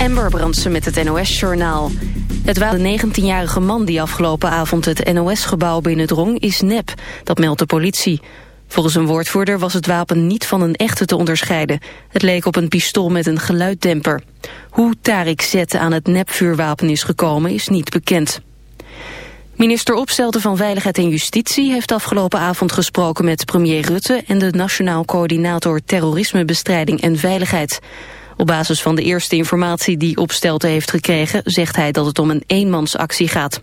Amber Brandsen met het NOS-journaal. Het was de 19-jarige man die afgelopen avond het NOS-gebouw binnendrong is nep. Dat meldt de politie. Volgens een woordvoerder was het wapen niet van een echte te onderscheiden. Het leek op een pistool met een geluiddemper. Hoe Tarik Z aan het nepvuurwapen is gekomen is niet bekend. Minister Opstelten van Veiligheid en Justitie heeft afgelopen avond gesproken met premier Rutte en de Nationaal Coördinator Terrorismebestrijding en Veiligheid. Op basis van de eerste informatie die Opstelten heeft gekregen zegt hij dat het om een eenmansactie gaat.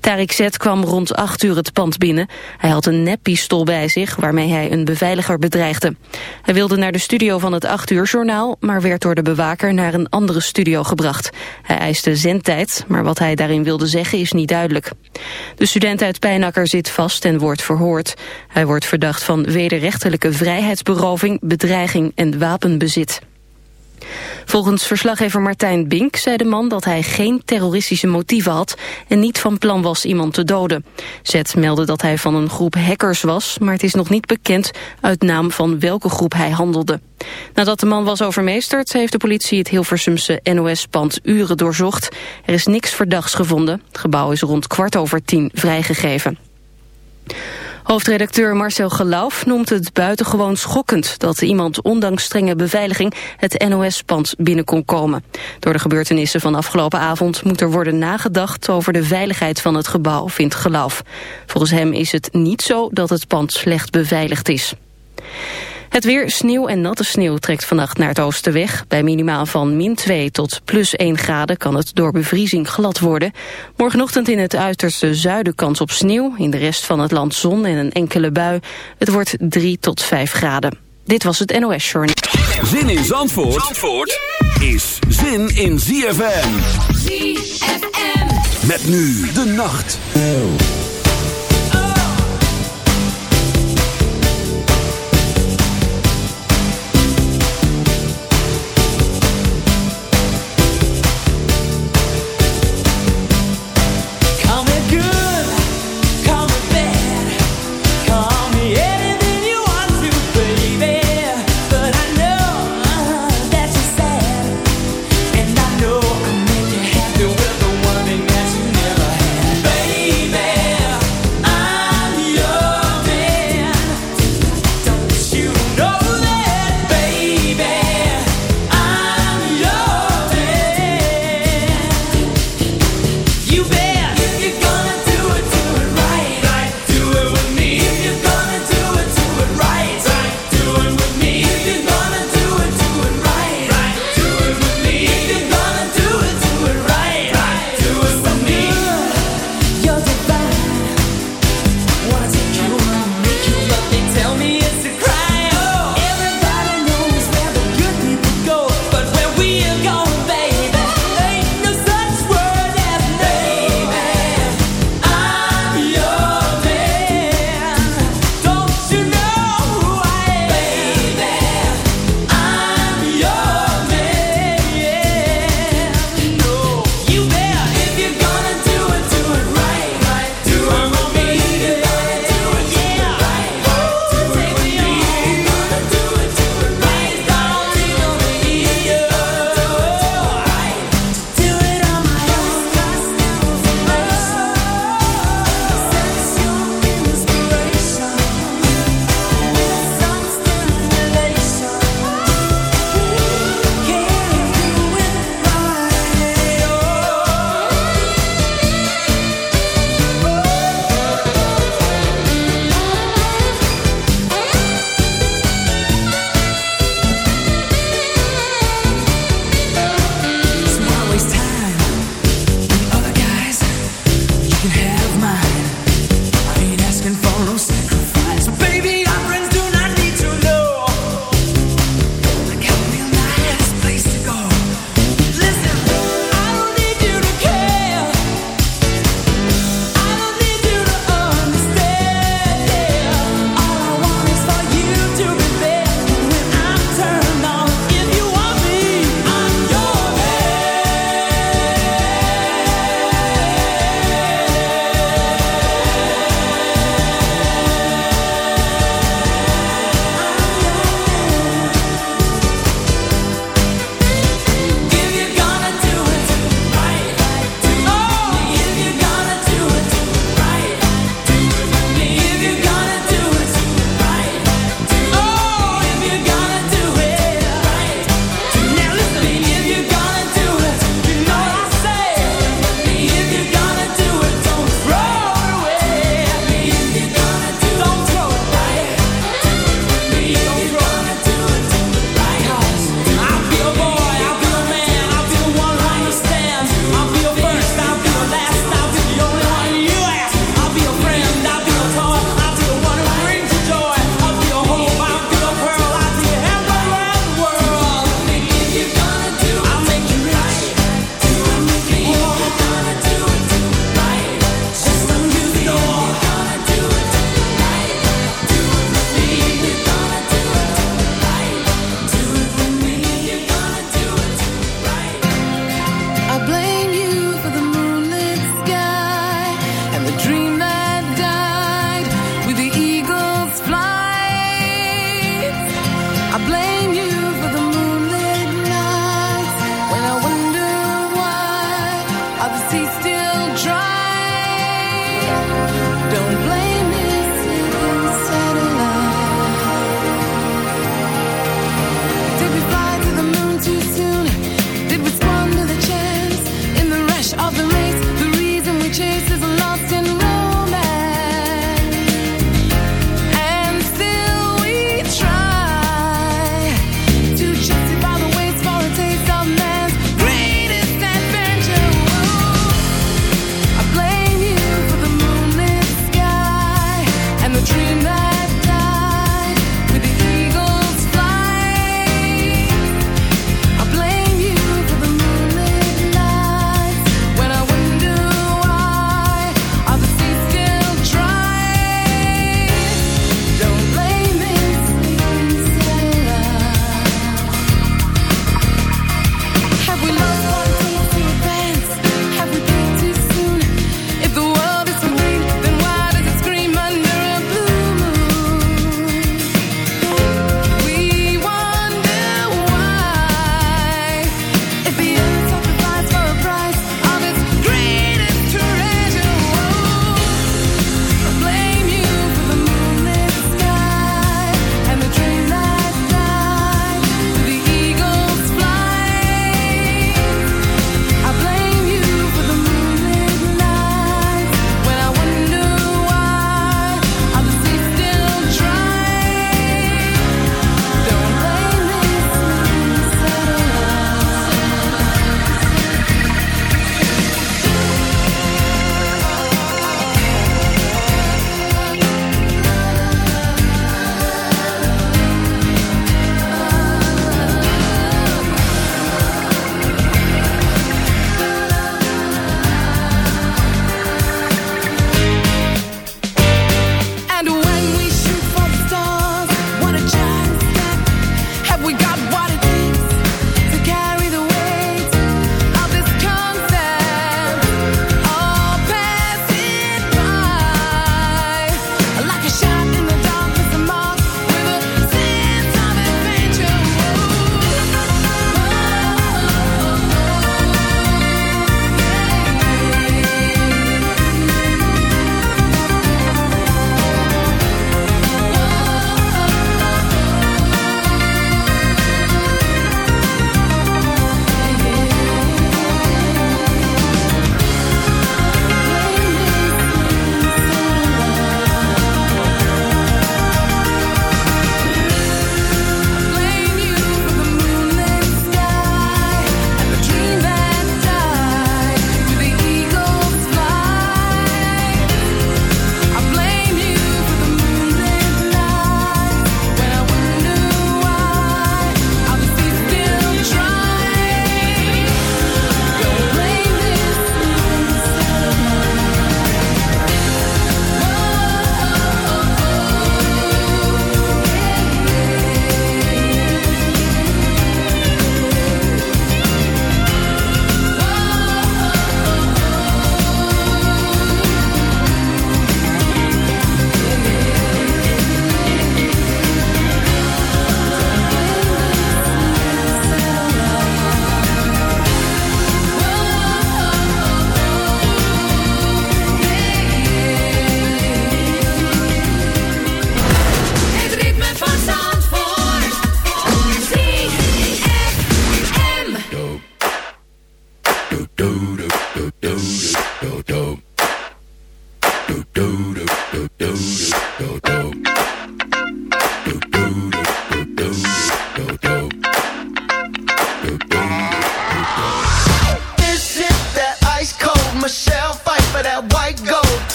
Tarik Z kwam rond 8 uur het pand binnen. Hij had een neppistool bij zich waarmee hij een beveiliger bedreigde. Hij wilde naar de studio van het 8 uur journaal, maar werd door de bewaker naar een andere studio gebracht. Hij eiste zendtijd, maar wat hij daarin wilde zeggen is niet duidelijk. De student uit Pijnakker zit vast en wordt verhoord. Hij wordt verdacht van wederrechtelijke vrijheidsberoving, bedreiging en wapenbezit. Volgens verslaggever Martijn Bink zei de man dat hij geen terroristische motieven had en niet van plan was iemand te doden. Zet meldde dat hij van een groep hackers was, maar het is nog niet bekend uit naam van welke groep hij handelde. Nadat de man was overmeesterd heeft de politie het Hilversumse NOS-pand uren doorzocht. Er is niks verdachts gevonden. Het gebouw is rond kwart over tien vrijgegeven. Hoofdredacteur Marcel Gelauf noemt het buitengewoon schokkend dat iemand ondanks strenge beveiliging het NOS-pand binnen kon komen. Door de gebeurtenissen van afgelopen avond moet er worden nagedacht over de veiligheid van het gebouw, vindt Gelauf. Volgens hem is het niet zo dat het pand slecht beveiligd is. Het weer, sneeuw en natte sneeuw trekt vannacht naar het oosten weg. Bij minimaal van min 2 tot plus 1 graden kan het door bevriezing glad worden. Morgenochtend in het uiterste zuiden kans op sneeuw. In de rest van het land zon en een enkele bui. Het wordt 3 tot 5 graden. Dit was het NOS Journal. Zin in Zandvoort, Zandvoort is zin in ZFM. ZFM. Met nu de nacht. baby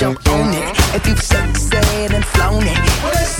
don't own it. If you've sexed and flown it.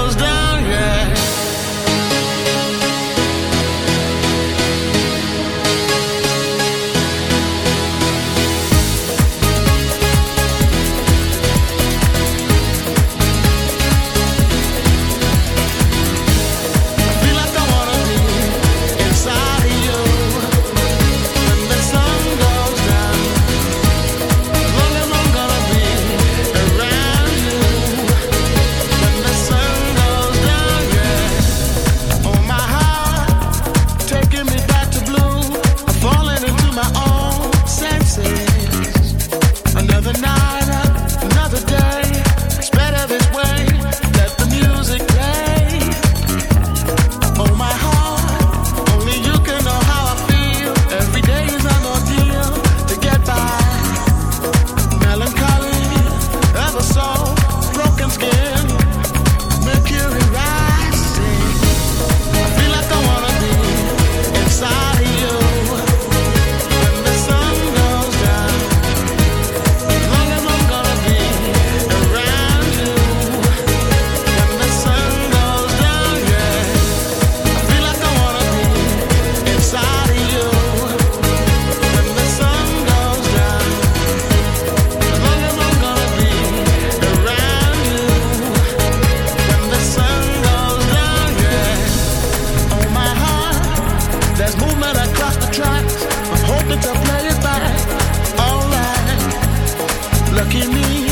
Lucky me,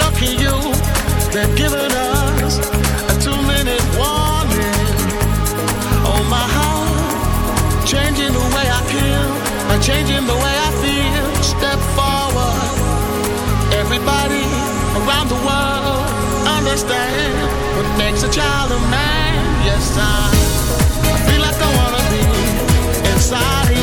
lucky you, they've given us a two minute warning. Oh, my heart, changing the way I feel, and changing the way I feel. Step forward, everybody around the world understand what makes a child a man. Yes, I, I feel like I wanna be inside.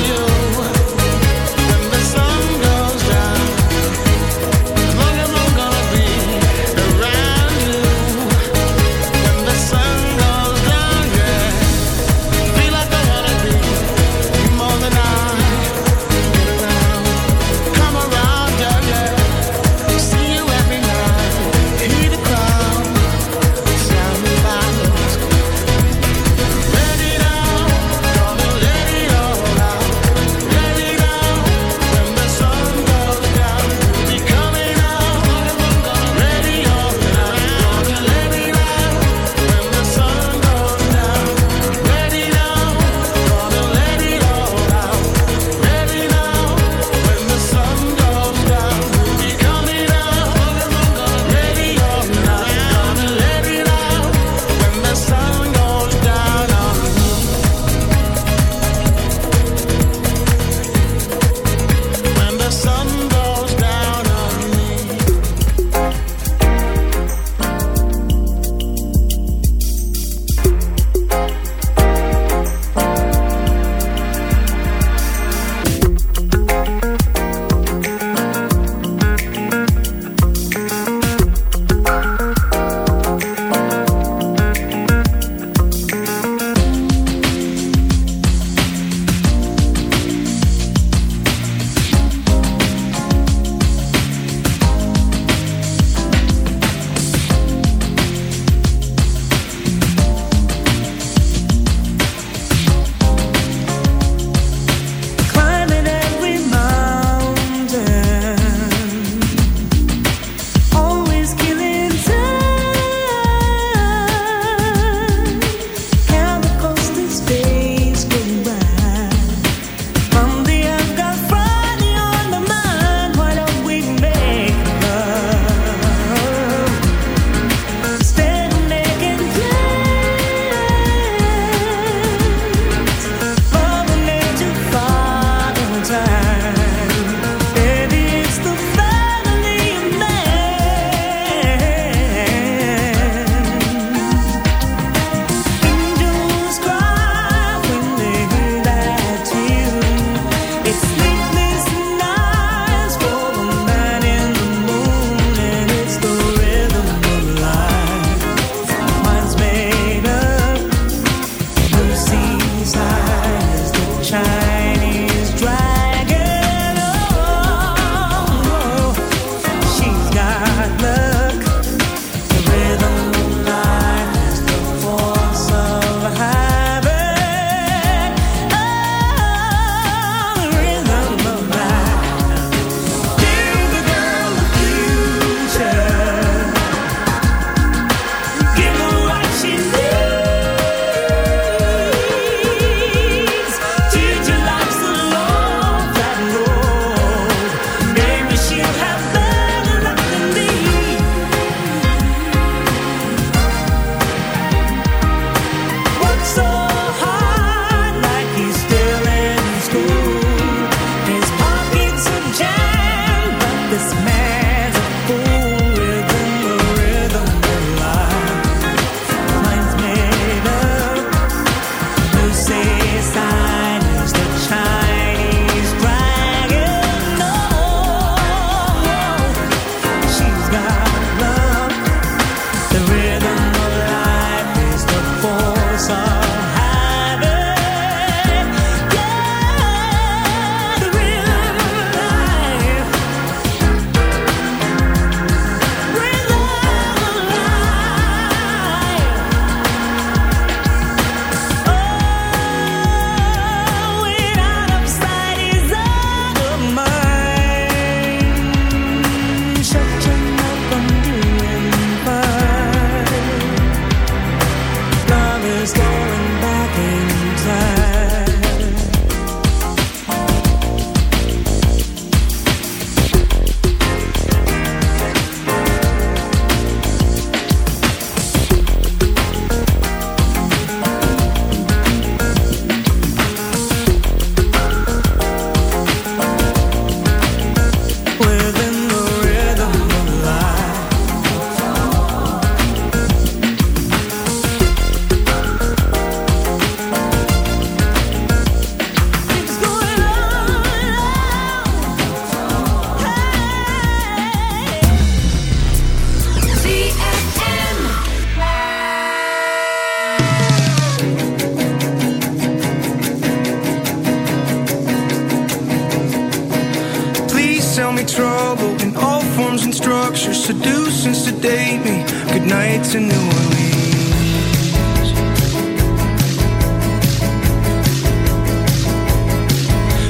like trouble in all forms and structures. Seduce and sedate me. Good night to New Orleans.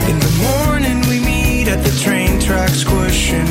In the morning we meet at the train tracks. Question.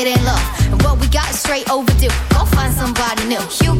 it ain't love. And what we got is straight overdue. Go find somebody new. You